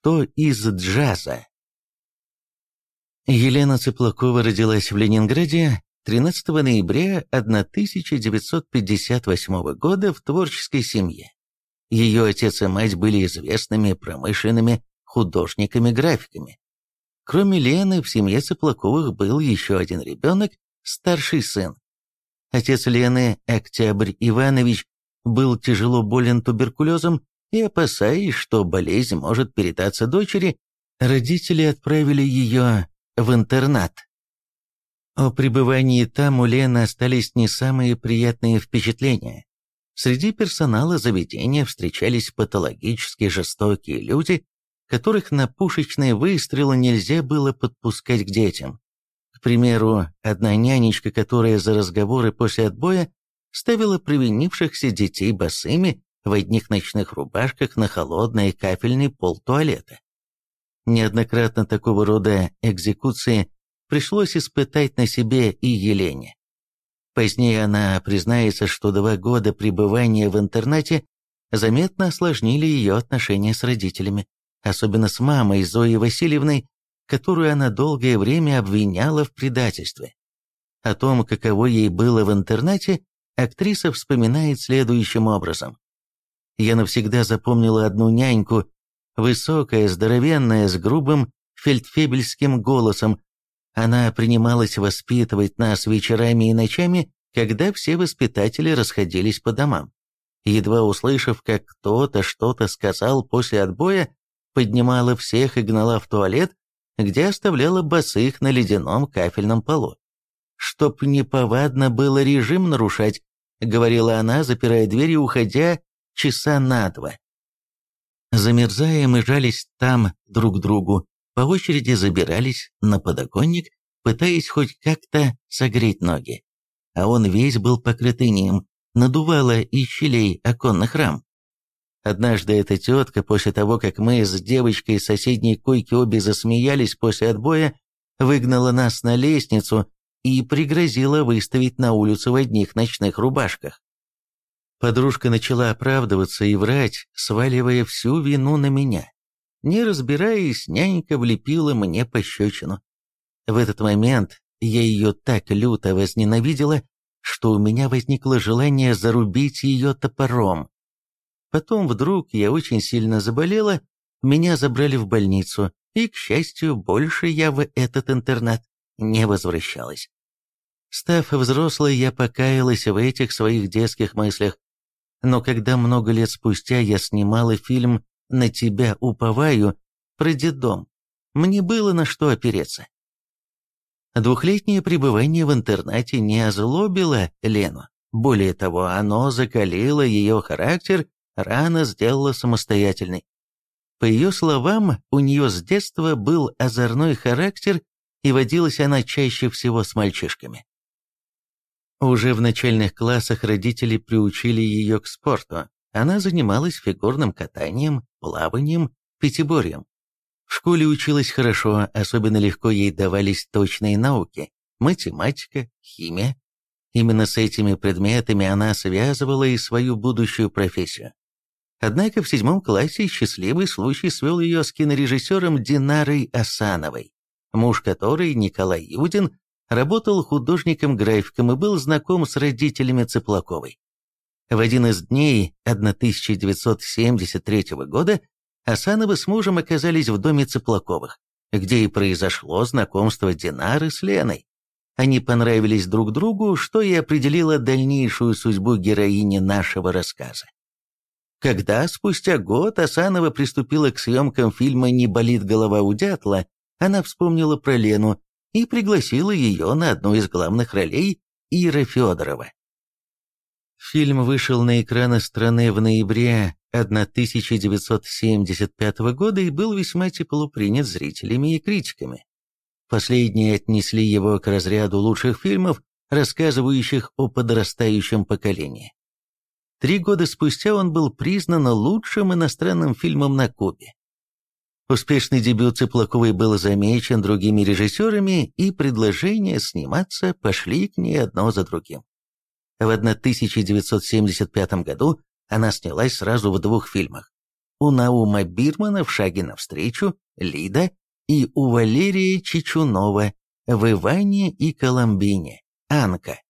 что из джаза. Елена Цыплакова родилась в Ленинграде 13 ноября 1958 года в творческой семье. Ее отец и мать были известными промышленными художниками-графиками. Кроме Лены, в семье Цыплаковых был еще один ребенок, старший сын. Отец Лены, Октябрь Иванович, был тяжело болен туберкулезом и, опасаясь, что болезнь может передаться дочери, родители отправили ее в интернат. О пребывании там у Лены остались не самые приятные впечатления. Среди персонала заведения встречались патологически жестокие люди, которых на пушечные выстрелы нельзя было подпускать к детям. К примеру, одна нянечка, которая за разговоры после отбоя ставила провинившихся детей босыми в одних ночных рубашках на холодный кафельный пол туалета. Неоднократно такого рода экзекуции пришлось испытать на себе и Елене. Позднее она признается, что два года пребывания в интернате заметно осложнили ее отношения с родителями, особенно с мамой Зоей Васильевной, которую она долгое время обвиняла в предательстве. О том, каково ей было в интернате, актриса вспоминает следующим образом. «Я навсегда запомнила одну няньку, высокая, здоровенная, с грубым фельдфебельским голосом. Она принималась воспитывать нас вечерами и ночами, когда все воспитатели расходились по домам. Едва услышав, как кто-то что-то сказал после отбоя, поднимала всех и гнала в туалет, где оставляла босых на ледяном кафельном полу. «Чтоб неповадно было режим нарушать», — говорила она, запирая дверь и уходя часа на два. Замерзая, мы жались там друг к другу, по очереди забирались на подоконник, пытаясь хоть как-то согреть ноги. А он весь был покрыт инеем, надувало из щелей оконных рам. Однажды эта тетка, после того, как мы с девочкой из соседней койки обе засмеялись после отбоя, выгнала нас на лестницу и пригрозила выставить на улицу в одних ночных рубашках. Подружка начала оправдываться и врать, сваливая всю вину на меня. Не разбираясь, нянька влепила мне пощечину. В этот момент я ее так люто возненавидела, что у меня возникло желание зарубить ее топором. Потом вдруг я очень сильно заболела, меня забрали в больницу, и, к счастью, больше я в этот интернат не возвращалась. Став взрослой, я покаялась в этих своих детских мыслях. Но когда много лет спустя я снимала фильм «На тебя уповаю» про детдом, мне было на что опереться. Двухлетнее пребывание в интернате не озлобило Лену. Более того, оно закалило ее характер рано сделала самостоятельной. По ее словам, у нее с детства был озорной характер, и водилась она чаще всего с мальчишками. Уже в начальных классах родители приучили ее к спорту. Она занималась фигурным катанием, плаванием, пятиборьем. В школе училась хорошо, особенно легко ей давались точные науки – математика, химия. Именно с этими предметами она связывала и свою будущую профессию. Однако в седьмом классе счастливый случай свел ее с кинорежиссером Динарой Асановой, муж которой, Николай Юдин, работал художником-графиком и был знаком с родителями Цыплаковой. В один из дней 1973 года Асанова с мужем оказались в доме Цыплаковых, где и произошло знакомство Динары с Леной. Они понравились друг другу, что и определило дальнейшую судьбу героини нашего рассказа. Когда спустя год Асанова приступила к съемкам фильма «Не болит голова у дятла», она вспомнила про Лену и пригласила ее на одну из главных ролей Ира Федорова. Фильм вышел на экраны страны в ноябре 1975 года и был весьма тепло принят зрителями и критиками. Последние отнесли его к разряду лучших фильмов, рассказывающих о подрастающем поколении. Три года спустя он был признан лучшим иностранным фильмом на Кубе. Успешный дебют Цыплаковой был замечен другими режиссерами, и предложения сниматься пошли к ней одно за другим. В 1975 году она снялась сразу в двух фильмах у Наума Бирмана в «Шаге навстречу», «Лида» и у Валерия Чечунова в «Иване и Коломбине», «Анка».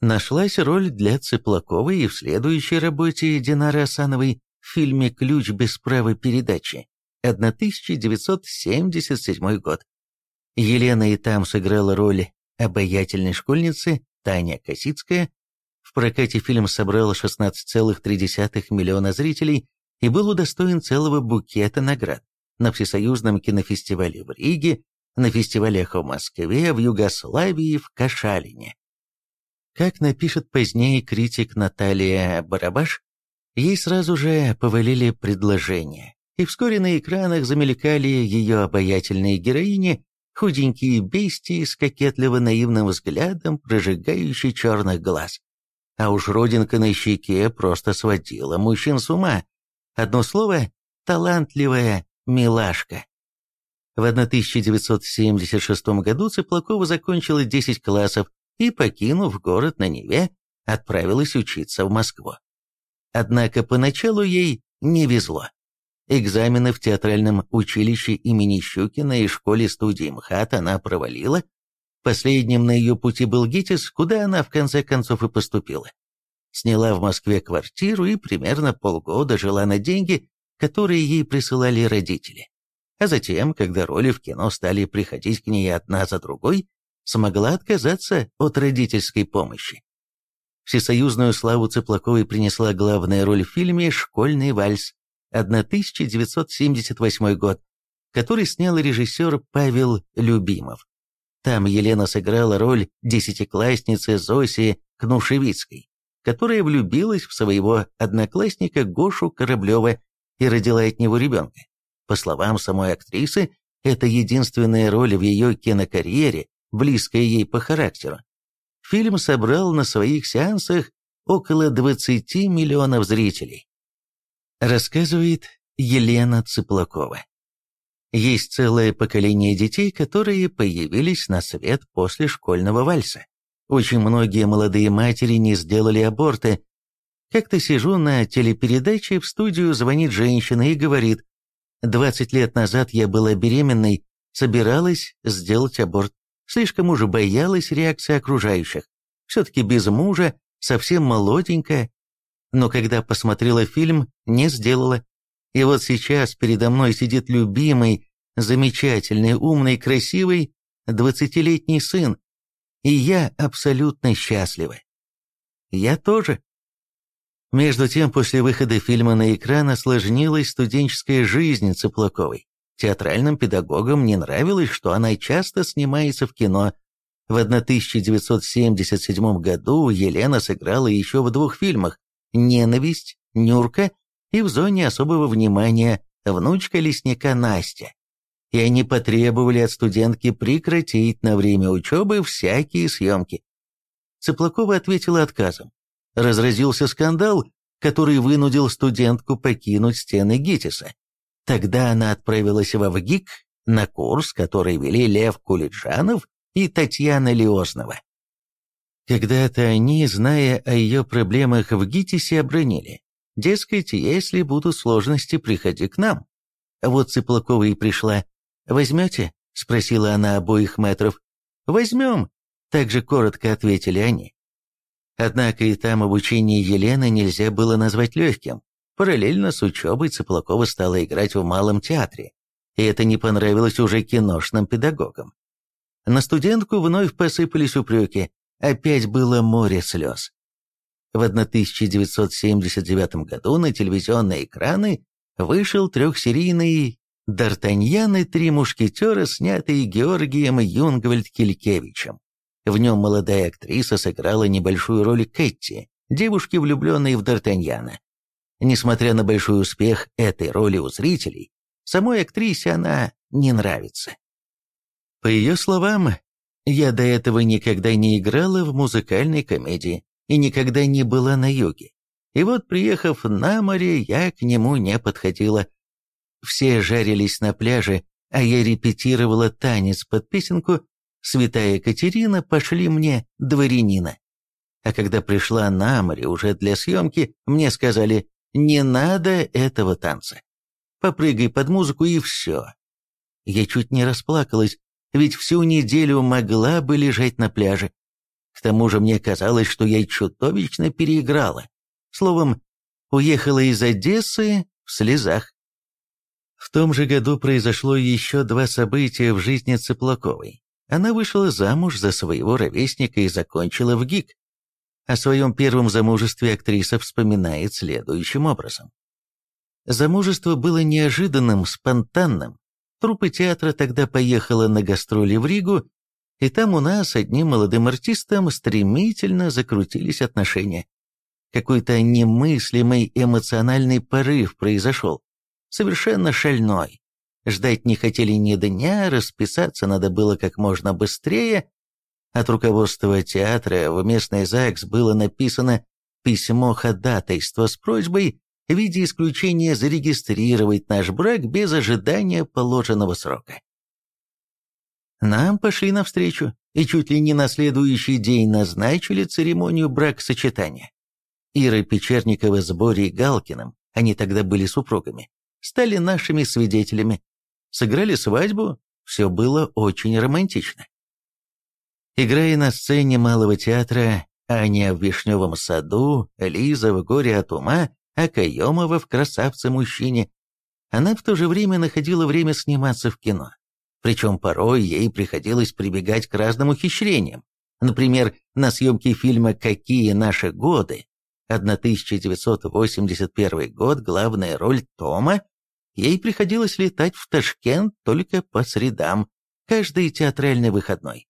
Нашлась роль для Цыплаковой и в следующей работе Динары Асановой в фильме «Ключ без права передачи» 1977 год. Елена и там сыграла роль обаятельной школьницы Таня Косицкая. В прокате фильм собрал 16,3 миллиона зрителей и был удостоен целого букета наград на Всесоюзном кинофестивале в Риге, на фестивалях в Москве, в Югославии, в Кашалине. Как напишет позднее критик Наталья Барабаш, ей сразу же повалили предложение, и вскоре на экранах замелькали ее обаятельные героини, худенькие бестии с кокетливо-наивным взглядом, прожигающий черных глаз. А уж родинка на щеке просто сводила мужчин с ума. Одно слово — талантливая милашка. В 1976 году Цыплакова закончила 10 классов и, покинув город на Неве, отправилась учиться в Москву. Однако поначалу ей не везло. Экзамены в театральном училище имени Щукина и школе-студии МХАТ она провалила. Последним на ее пути был ГИТИС, куда она в конце концов и поступила. Сняла в Москве квартиру и примерно полгода жила на деньги, которые ей присылали родители. А затем, когда роли в кино стали приходить к ней одна за другой, смогла отказаться от родительской помощи. Всесоюзную славу Цыплаковой принесла главная роль в фильме «Школьный вальс» 1978 год, который снял режиссер Павел Любимов. Там Елена сыграла роль десятиклассницы Зоси Кнушевицкой, которая влюбилась в своего одноклассника Гошу Кораблева и родила от него ребенка. По словам самой актрисы, это единственная роль в ее кинокарьере, близкая ей по характеру. Фильм собрал на своих сеансах около 20 миллионов зрителей. Рассказывает Елена Цыплакова. Есть целое поколение детей, которые появились на свет после школьного вальса. Очень многие молодые матери не сделали аборты, как-то сижу на телепередаче, в студию звонит женщина и говорит, «20 лет назад я была беременной, собиралась сделать аборт. Слишком уже боялась реакции окружающих. Все-таки без мужа, совсем молоденькая. Но когда посмотрела фильм, не сделала. И вот сейчас передо мной сидит любимый, замечательный, умный, красивый, двадцатилетний сын. И я абсолютно счастлива. Я тоже. Между тем, после выхода фильма на экран осложнилась студенческая жизнь Цыплаковой. Театральным педагогам не нравилось, что она часто снимается в кино. В 1977 году Елена сыграла еще в двух фильмах «Ненависть», «Нюрка» и в зоне особого внимания «Внучка лесника Настя». И они потребовали от студентки прекратить на время учебы всякие съемки. Цыплакова ответила отказом разразился скандал, который вынудил студентку покинуть стены ГИТИСа. Тогда она отправилась в ВГИК на курс, который вели Лев Кулиджанов и Татьяна Леознова. Когда-то они, зная о ее проблемах в ГИТИСе, обронили. Дескать, если будут сложности, приходи к нам. Вот Цыплакова и пришла. «Возьмете?» — спросила она обоих метров. «Возьмем», — также коротко ответили они. Однако и там обучение Елены нельзя было назвать легким. Параллельно с учебой Цыплакова стала играть в малом театре, и это не понравилось уже киношным педагогам. На студентку вновь посыпались упреки, опять было море слез. В 1979 году на телевизионные экраны вышел трехсерийный «Д'Артаньян и три мушкетера», снятый Георгием Юнгвальд-Килькевичем. В нем молодая актриса сыграла небольшую роль Кэти, девушки, влюбленной в Д'Артаньяна. Несмотря на большой успех этой роли у зрителей, самой актрисе она не нравится. По ее словам, «Я до этого никогда не играла в музыкальной комедии и никогда не была на юге. И вот, приехав на море, я к нему не подходила. Все жарились на пляже, а я репетировала танец под песенку святая Катерина, пошли мне дворянина. А когда пришла на море уже для съемки, мне сказали, Не надо этого танца. Попрыгай под музыку и все. Я чуть не расплакалась, ведь всю неделю могла бы лежать на пляже. К тому же мне казалось, что я чудовищно переиграла. Словом, уехала из Одессы в слезах. В том же году произошло еще два события в жизни Цыплаковой. Она вышла замуж за своего ровесника и закончила в ГИК. О своем первом замужестве актриса вспоминает следующим образом. Замужество было неожиданным, спонтанным. Труппа театра тогда поехала на гастроли в Ригу, и там у нас одним молодым артистом стремительно закрутились отношения. Какой-то немыслимый эмоциональный порыв произошел, совершенно шальной. Ждать не хотели ни дня, расписаться надо было как можно быстрее. От руководства театра в местный ЗАГС было написано письмо ходатайства с просьбой в виде исключения зарегистрировать наш брак без ожидания положенного срока. Нам пошли навстречу и чуть ли не на следующий день назначили церемонию бракосочетания. Ира Печерникова с Борей Галкиным, они тогда были супругами, стали нашими свидетелями. Сыграли свадьбу, все было очень романтично. Играя на сцене Малого театра, Аня в «Вишневом саду», Лиза в «Горе от ума», а Каемова в «Красавце-мужчине», она в то же время находила время сниматься в кино. Причем порой ей приходилось прибегать к разным ухищрениям. Например, на съемке фильма «Какие наши годы» 1981 год, главная роль Тома, ей приходилось летать в Ташкент только по средам, каждый театральный выходной.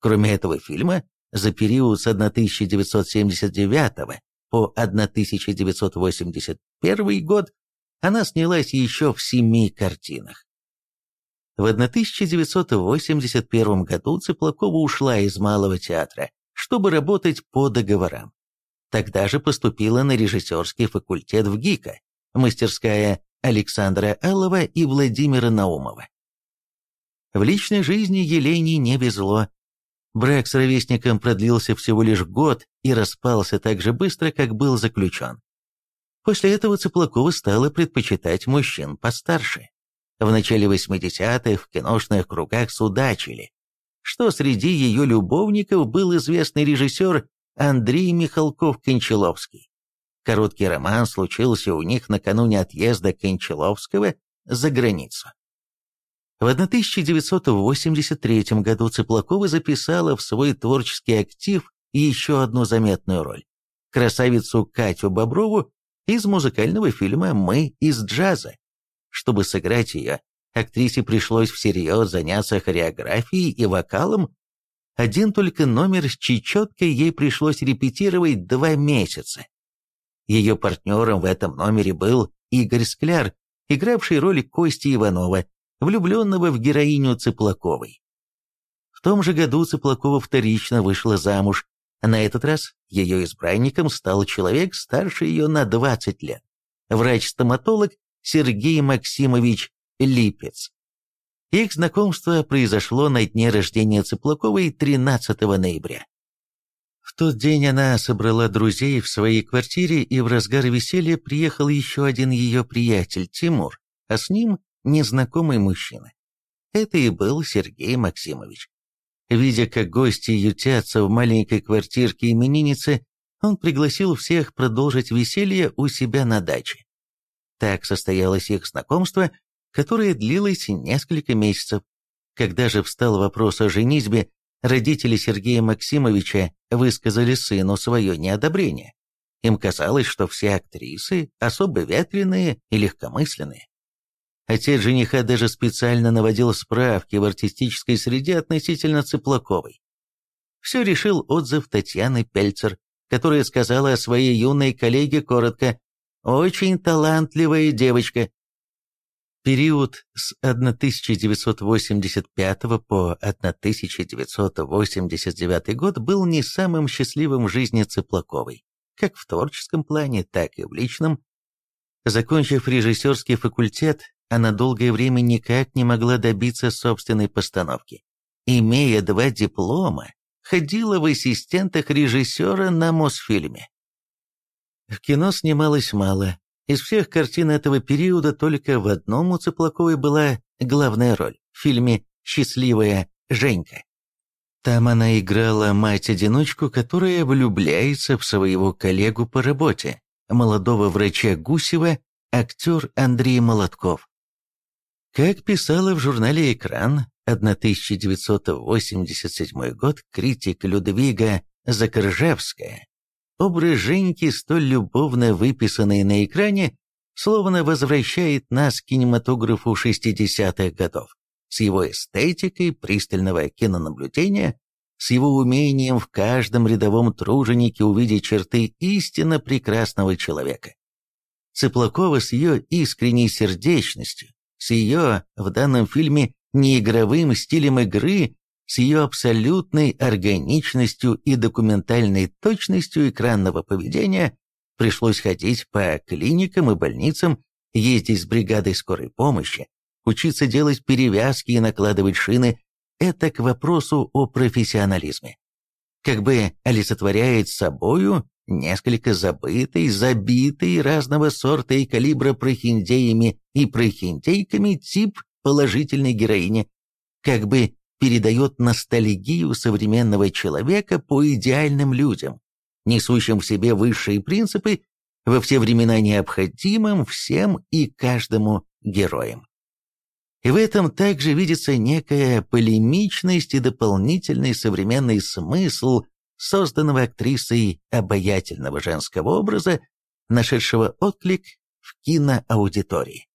Кроме этого фильма, за период с 1979 по 1981 год она снялась еще в семи картинах. В 1981 году Цыплакова ушла из Малого театра, чтобы работать по договорам. Тогда же поступила на режиссерский факультет в ГИКа, мастерская Александра Аллова и Владимира Наумова. В личной жизни Елене не везло. Брак с ровесником продлился всего лишь год и распался так же быстро, как был заключен. После этого Цыплакова стала предпочитать мужчин постарше. В начале 80-х в киношных кругах судачили, что среди ее любовников был известный режиссер Андрей Михалков-Кончаловский. Короткий роман случился у них накануне отъезда Кончаловского за границу. В 1983 году Цыплакова записала в свой творческий актив еще одну заметную роль – красавицу Катю Боброву из музыкального фильма «Мы из джаза». Чтобы сыграть ее, актрисе пришлось всерьез заняться хореографией и вокалом. Один только номер с чечеткой ей пришлось репетировать два месяца. Ее партнером в этом номере был Игорь Скляр, игравший роль Кости Иванова, влюбленного в героиню Цыплаковой. В том же году Цыплакова вторично вышла замуж. На этот раз ее избранником стал человек старше ее на 20 лет. Врач-стоматолог Сергей Максимович Липец. Их знакомство произошло на дне рождения Цыплаковой 13 ноября. В тот день она собрала друзей в своей квартире, и в разгар веселья приехал еще один ее приятель, Тимур, а с ним незнакомый мужчина. Это и был Сергей Максимович. Видя, как гости ютятся в маленькой квартирке именинницы, он пригласил всех продолжить веселье у себя на даче. Так состоялось их знакомство, которое длилось несколько месяцев. Когда же встал вопрос о женитьбе, родители Сергея Максимовича высказали сыну свое неодобрение. Им казалось, что все актрисы особо ветреные и легкомысленные. Отец жениха даже специально наводил справки в артистической среде относительно Цыплаковой. Все решил отзыв Татьяны Пельцер, которая сказала о своей юной коллеге коротко очень талантливая девочка. Период с 1985 по 1989 год был не самым счастливым в жизни Цыплаковой, как в творческом плане, так и в личном. Закончив режиссерский факультет, она долгое время никак не могла добиться собственной постановки. Имея два диплома, ходила в ассистентах режиссера на Мосфильме. В кино снималось мало, Из всех картин этого периода только в одном у Цыплаковой была главная роль – в фильме «Счастливая Женька». Там она играла мать-одиночку, которая влюбляется в своего коллегу по работе, молодого врача Гусева, актер Андрей Молотков. Как писала в журнале «Экран» 1987 год критик Людвига Закржевская, образ Женьки, столь любовно выписанный на экране, словно возвращает нас к кинематографу 60-х годов, с его эстетикой пристального кинонаблюдения, с его умением в каждом рядовом труженике увидеть черты истинно прекрасного человека. Цыплакова с ее искренней сердечностью, с ее, в данном фильме, неигровым стилем игры, с ее абсолютной органичностью и документальной точностью экранного поведения, пришлось ходить по клиникам и больницам, ездить с бригадой скорой помощи, учиться делать перевязки и накладывать шины, это к вопросу о профессионализме. Как бы олицетворяет собою несколько забытый, забитый разного сорта и калибра прохиндеями и прохиндейками тип положительной героини, как бы передает ностальгию современного человека по идеальным людям, несущим в себе высшие принципы, во все времена необходимым всем и каждому героям. И в этом также видится некая полемичность и дополнительный современный смысл созданного актрисой обаятельного женского образа, нашедшего отклик в киноаудитории.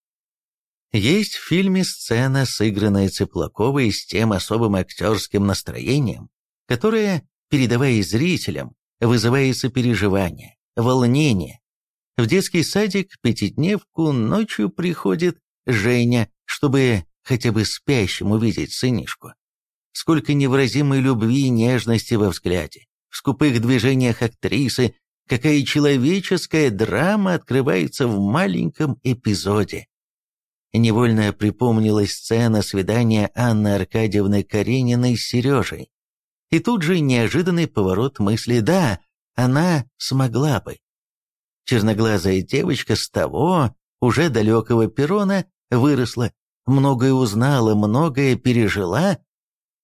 Есть в фильме сцена, сыгранная Цыплаковой с тем особым актерским настроением, которое, передавая зрителям, вызывает сопереживание, волнение. В детский садик пятидневку ночью приходит Женя, чтобы хотя бы спящим увидеть сынишку. Сколько невыразимой любви и нежности во взгляде, в скупых движениях актрисы, какая человеческая драма открывается в маленьком эпизоде. Невольно припомнилась сцена свидания Анны Аркадьевны Карениной с Сережей. И тут же неожиданный поворот мысли «да, она смогла бы». Черноглазая девочка с того, уже далекого перрона, выросла, многое узнала, многое пережила,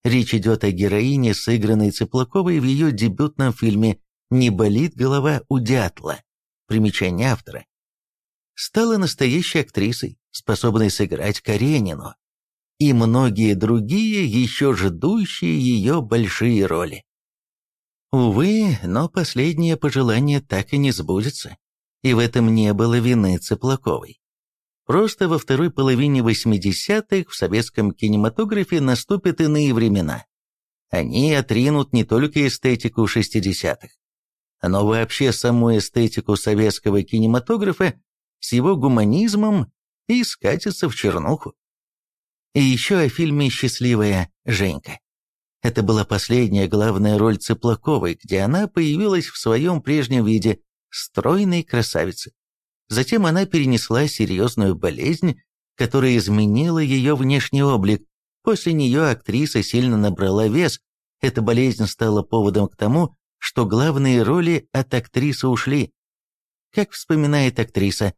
Речь идет о героине, сыгранной Цыплаковой в ее дебютном фильме «Не болит голова у дятла». Примечание автора. Стала настоящей актрисой, способной сыграть Каренину. И многие другие, еще ждущие ее большие роли. Увы, но последнее пожелание так и не сбудется. И в этом не было вины Цыплаковой. Просто во второй половине 80-х в советском кинематографе наступят иные времена. Они отринут не только эстетику 60-х, но вообще саму эстетику советского кинематографа с его гуманизмом и скатятся в чернуху. И еще о фильме «Счастливая Женька». Это была последняя главная роль Цыплаковой, где она появилась в своем прежнем виде, стройной красавицы. Затем она перенесла серьезную болезнь, которая изменила ее внешний облик. После нее актриса сильно набрала вес. Эта болезнь стала поводом к тому, что главные роли от актрисы ушли. Как вспоминает актриса,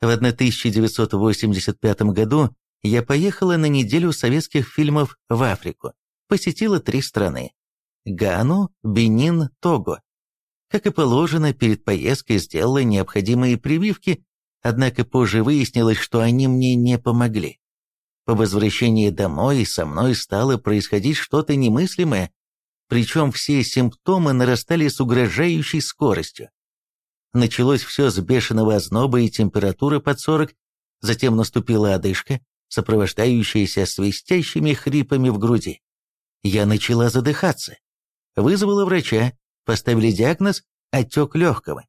в 1985 году я поехала на неделю советских фильмов в Африку, посетила три страны – Гану, Бенин, Того. Как и положено, перед поездкой сделала необходимые прививки, однако позже выяснилось, что они мне не помогли. По возвращении домой со мной стало происходить что-то немыслимое, причем все симптомы нарастали с угрожающей скоростью. Началось все с бешеного озноба и температуры под 40, затем наступила одышка, сопровождающаяся свистящими хрипами в груди. Я начала задыхаться. Вызвала врача, Поставили диагноз «отек легкого».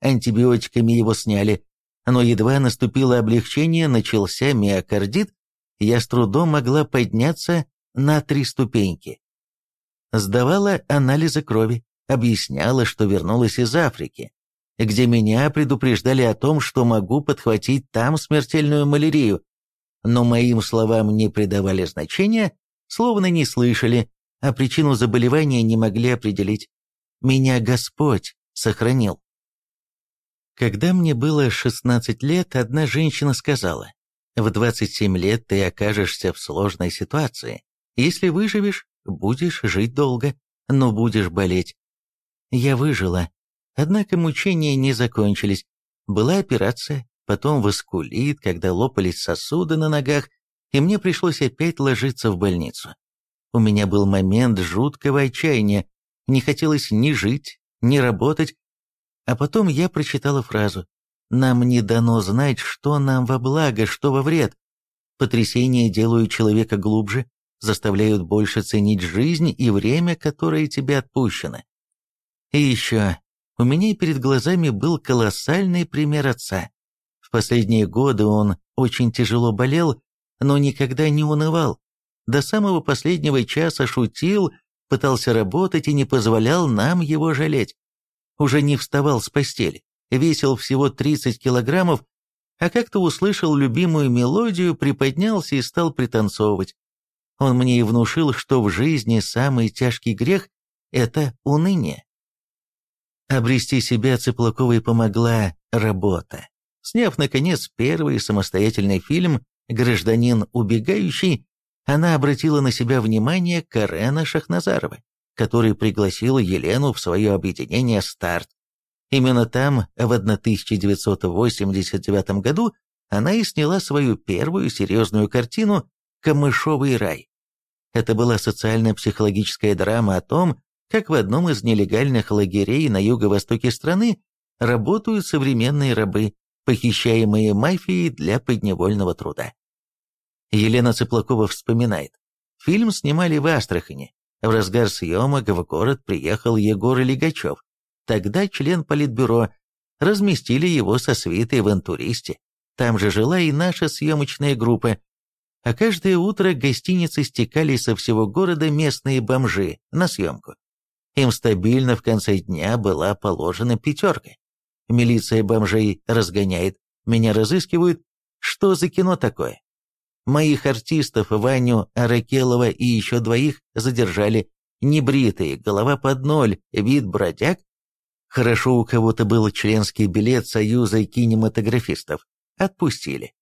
Антибиотиками его сняли, но едва наступило облегчение, начался миокардит, я с трудом могла подняться на три ступеньки. Сдавала анализы крови, объясняла, что вернулась из Африки, где меня предупреждали о том, что могу подхватить там смертельную малярию, но моим словам не придавали значения, словно не слышали, а причину заболевания не могли определить меня Господь сохранил. Когда мне было 16 лет, одна женщина сказала, «В 27 лет ты окажешься в сложной ситуации. Если выживешь, будешь жить долго, но будешь болеть». Я выжила, однако мучения не закончились. Была операция, потом воскулит, когда лопались сосуды на ногах, и мне пришлось опять ложиться в больницу. У меня был момент жуткого отчаяния, не хотелось ни жить, ни работать, а потом я прочитала фразу «Нам не дано знать, что нам во благо, что во вред». Потрясения делают человека глубже, заставляют больше ценить жизнь и время, которое тебе отпущено. И еще, у меня перед глазами был колоссальный пример отца. В последние годы он очень тяжело болел, но никогда не унывал. До самого последнего часа шутил, пытался работать и не позволял нам его жалеть уже не вставал с постели, весил всего 30 килограммов, а как-то услышал любимую мелодию, приподнялся и стал пританцовывать. Он мне и внушил, что в жизни самый тяжкий грех – это уныние. Обрести себя Цыплаковой помогла работа. Сняв, наконец, первый самостоятельный фильм «Гражданин убегающий», она обратила на себя внимание Карена Шахназарова который пригласил Елену в свое объединение «Старт». Именно там, в 1989 году, она и сняла свою первую серьезную картину «Камышовый рай». Это была социально-психологическая драма о том, как в одном из нелегальных лагерей на юго-востоке страны работают современные рабы, похищаемые мафией для подневольного труда. Елена Цыплакова вспоминает, фильм снимали в Астрахани, в разгар съемок в город приехал Егор Лигачев, тогда член политбюро, разместили его со свитой в интуристе. Там же жила и наша съемочная группа. А каждое утро к гостинице стекали со всего города местные бомжи на съемку. Им стабильно в конце дня была положена пятерка. Милиция бомжей разгоняет, меня разыскивают. Что за кино такое? Моих артистов, Ваню Аракелова и еще двоих задержали. Небритые, голова под ноль, вид бродяг. Хорошо у кого-то был членский билет Союза кинематографистов. Отпустили.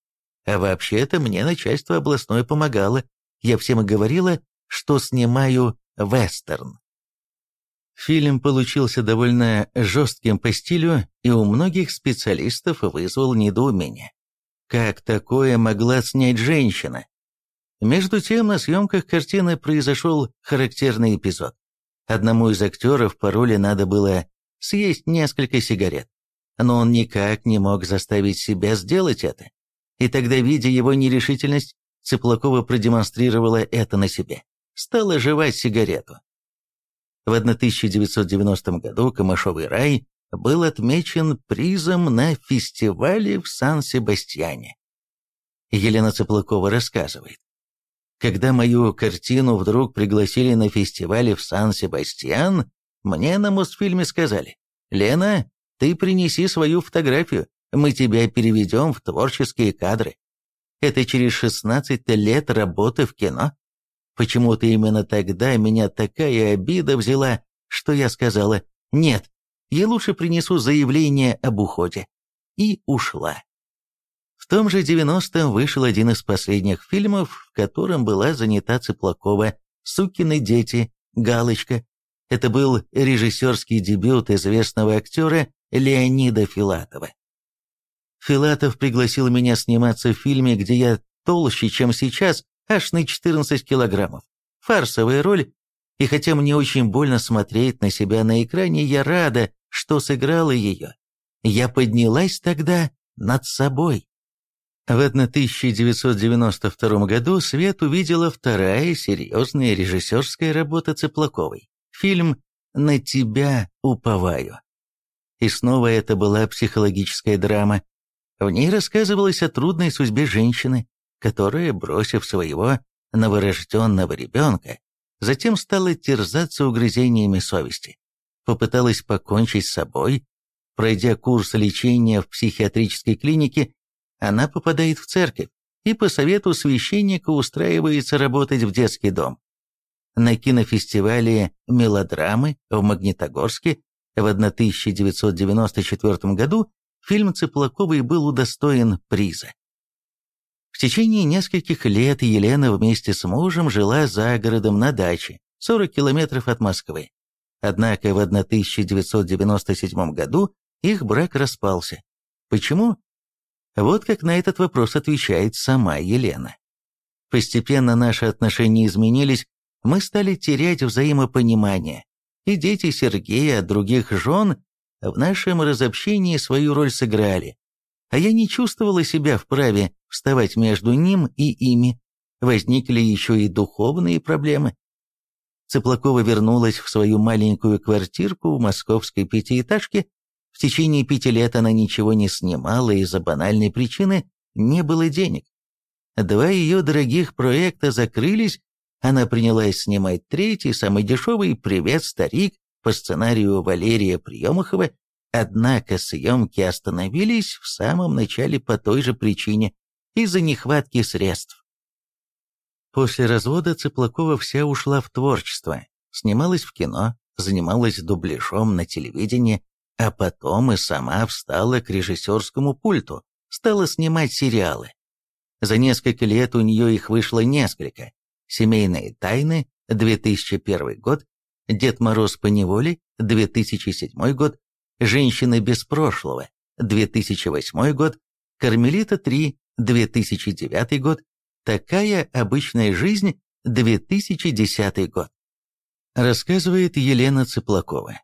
А вообще-то мне начальство областное помогало. Я всем говорила, что снимаю вестерн. Фильм получился довольно жестким по стилю и у многих специалистов вызвал недоумение. Как такое могла снять женщина? Между тем, на съемках картины произошел характерный эпизод. Одному из актеров по роли надо было съесть несколько сигарет, но он никак не мог заставить себя сделать это. И тогда, видя его нерешительность, Цыплакова продемонстрировала это на себе. Стала жевать сигарету. В 1990 году «Камышовый рай» был отмечен призом на фестивале в Сан-Себастьяне. Елена Цыплакова рассказывает. Когда мою картину вдруг пригласили на фестивале в Сан-Себастьян, мне на Мосфильме сказали, «Лена, ты принеси свою фотографию, мы тебя переведем в творческие кадры». Это через 16 лет работы в кино. Почему-то именно тогда меня такая обида взяла, что я сказала «Нет, я лучше принесу заявление об уходе. И ушла. В том же 90-м вышел один из последних фильмов, в котором была занята Цыплакова «Сукины дети», «Галочка». Это был режиссерский дебют известного актера Леонида Филатова. Филатов пригласил меня сниматься в фильме, где я толще, чем сейчас, аж на 14 килограммов. Фарсовая роль, и хотя мне очень больно смотреть на себя на экране, я рада, что сыграла ее. Я поднялась тогда над собой. В 1992 году свет увидела вторая серьезная режиссерская работа Цыплаковой. Фильм «На тебя уповаю». И снова это была психологическая драма. В ней рассказывалось о трудной судьбе женщины, которая, бросив своего новорожденного ребенка, затем стала терзаться угрызениями совести попыталась покончить с собой. Пройдя курс лечения в психиатрической клинике, она попадает в церковь и по совету священника устраивается работать в детский дом. На кинофестивале «Мелодрамы» в Магнитогорске в 1994 году фильм Цыплаковой был удостоен приза. В течение нескольких лет Елена вместе с мужем жила за городом на даче, 40 километров от Москвы. Однако в 1997 году их брак распался. Почему? Вот как на этот вопрос отвечает сама Елена. Постепенно наши отношения изменились, мы стали терять взаимопонимание, и дети Сергея от других жен в нашем разобщении свою роль сыграли, а я не чувствовала себя вправе вставать между ним и ими. Возникли еще и духовные проблемы. Цыплакова вернулась в свою маленькую квартирку в московской пятиэтажке. В течение пяти лет она ничего не снимала из-за банальной причины не было денег. Два ее дорогих проекта закрылись, она принялась снимать третий, самый дешевый «Привет, старик» по сценарию Валерия Приемахова, однако съемки остановились в самом начале по той же причине – из-за нехватки средств. После развода Цыплакова вся ушла в творчество, снималась в кино, занималась дубляжом на телевидении, а потом и сама встала к режиссерскому пульту, стала снимать сериалы. За несколько лет у нее их вышло несколько. «Семейные тайны», 2001 год, «Дед Мороз по неволе», 2007 год, «Женщины без прошлого», 2008 год, «Кармелита 3», 2009 год, «Такая обычная жизнь», 2010 год. Рассказывает Елена Цыплакова.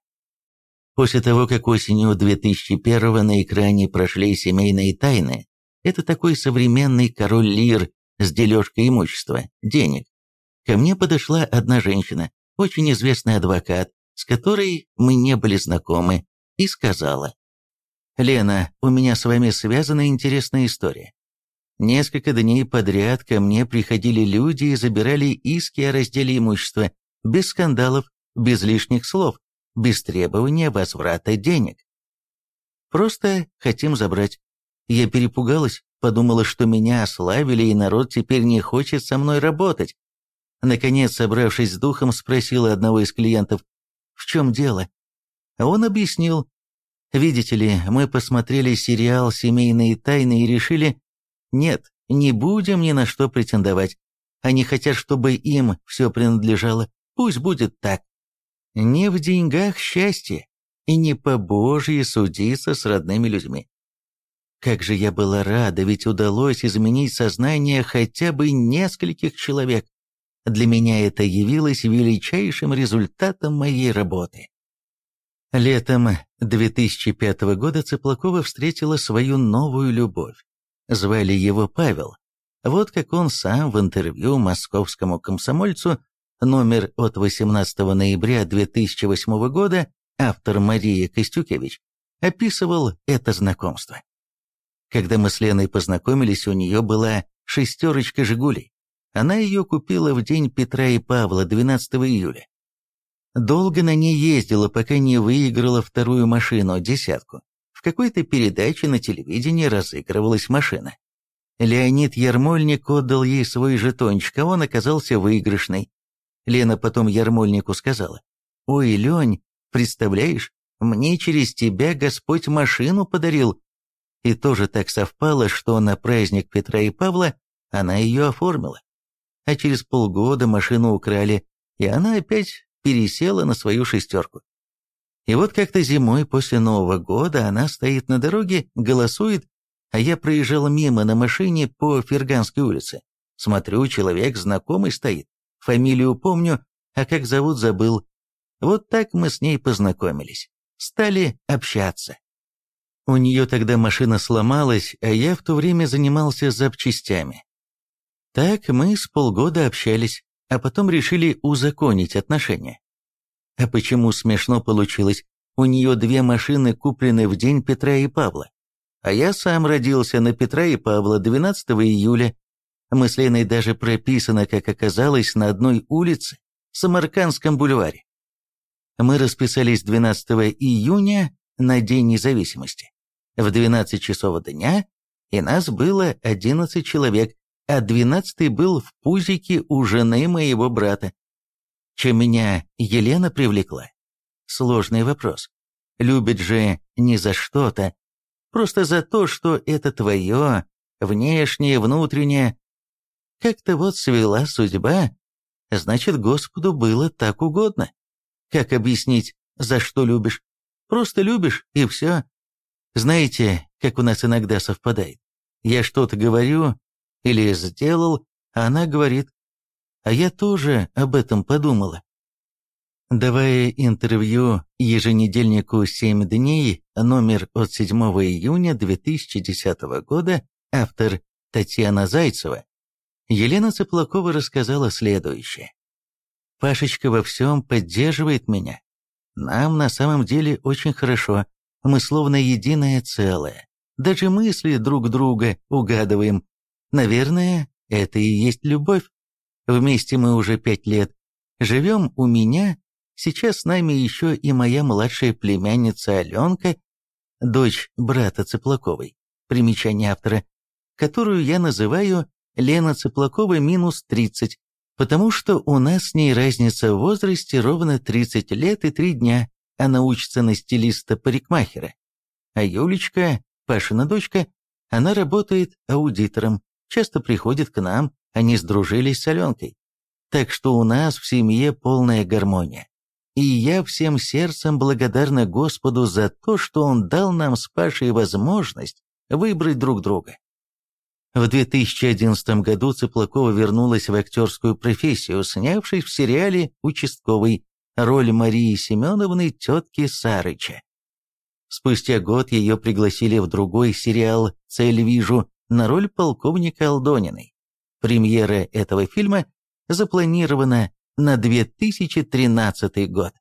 После того, как осенью 2001 на экране прошли «Семейные тайны», это такой современный король Лир с дележкой имущества, денег. Ко мне подошла одна женщина, очень известный адвокат, с которой мы не были знакомы, и сказала, «Лена, у меня с вами связана интересная история. Несколько дней подряд ко мне приходили люди и забирали иски о разделе имущества, без скандалов, без лишних слов, без требования возврата денег. Просто хотим забрать. Я перепугалась, подумала, что меня ославили, и народ теперь не хочет со мной работать. Наконец, собравшись с духом, спросила одного из клиентов, в чем дело. Он объяснил, видите ли, мы посмотрели сериал «Семейные тайны» и решили, нет, не будем ни на что претендовать. Они хотят, чтобы им все принадлежало, пусть будет так. Не в деньгах счастье, и не по Божьей судиться с родными людьми. Как же я была рада, ведь удалось изменить сознание хотя бы нескольких человек. Для меня это явилось величайшим результатом моей работы. Летом 2005 года Цыплакова встретила свою новую любовь. Звали его Павел. Вот как он сам в интервью московскому комсомольцу номер от 18 ноября 2008 года, автор Мария Костюкевич, описывал это знакомство. Когда мы с Леной познакомились, у нее была шестерочка «Жигулей». Она ее купила в день Петра и Павла, 12 июля. Долго на ней ездила, пока не выиграла вторую машину, десятку. В какой-то передаче на телевидении разыгрывалась машина. Леонид Ярмольник отдал ей свой жетончик, а он оказался выигрышный. Лена потом Ярмольнику сказала, «Ой, Лень, представляешь, мне через тебя Господь машину подарил, и тоже так совпало, что на праздник Петра и Павла она ее оформила. А через полгода машину украли, и она опять пересела на свою шестерку. И вот как-то зимой после Нового года она стоит на дороге, голосует, а я проезжал мимо на машине по Ферганской улице. Смотрю, человек знакомый стоит, фамилию помню, а как зовут забыл. Вот так мы с ней познакомились, стали общаться. У нее тогда машина сломалась, а я в то время занимался запчастями. Так мы с полгода общались, а потом решили узаконить отношения. А почему смешно получилось? У нее две машины куплены в день Петра и Павла. А я сам родился на Петра и Павла 12 июля. Мы с Леной даже прописаны, как оказалось, на одной улице, Самаркандском бульваре. Мы расписались 12 июня на День независимости в 12 часов дня, и нас было 11 человек, а 12 был в пузике у жены моего брата. Чем меня Елена привлекла? Сложный вопрос. Любит же не за что-то, Просто за то, что это твое, внешнее, внутреннее. Как-то вот свела судьба, значит, Господу было так угодно. Как объяснить, за что любишь? Просто любишь, и все. Знаете, как у нас иногда совпадает. Я что-то говорю или сделал, а она говорит, а я тоже об этом подумала. Давая интервью еженедельнику «Семь дней», номер от 7 июня 2010 года, автор Татьяна Зайцева, Елена Цыплакова рассказала следующее. «Пашечка во всем поддерживает меня. Нам на самом деле очень хорошо, мы словно единое целое. Даже мысли друг друга угадываем. Наверное, это и есть любовь. Вместе мы уже пять лет. Живем у меня. Сейчас с нами еще и моя младшая племянница Аленка, дочь брата Цыплаковой, примечание автора, которую я называю Лена Цыплакова минус 30, потому что у нас с ней разница в возрасте ровно 30 лет и 3 дня. Она учится на стилиста-парикмахера. А Юлечка, Пашина дочка, она работает аудитором, часто приходит к нам, они сдружились с Аленкой. Так что у нас в семье полная гармония. И я всем сердцем благодарна Господу за то, что Он дал нам с Пашей возможность выбрать друг друга. В 2011 году Цыплакова вернулась в актерскую профессию, снявшись в сериале «Участковый» роль Марии Семеновны тетки Сарыча. Спустя год ее пригласили в другой сериал «Цель вижу» на роль полковника Алдониной. Премьера этого фильма запланирована на 2013 год.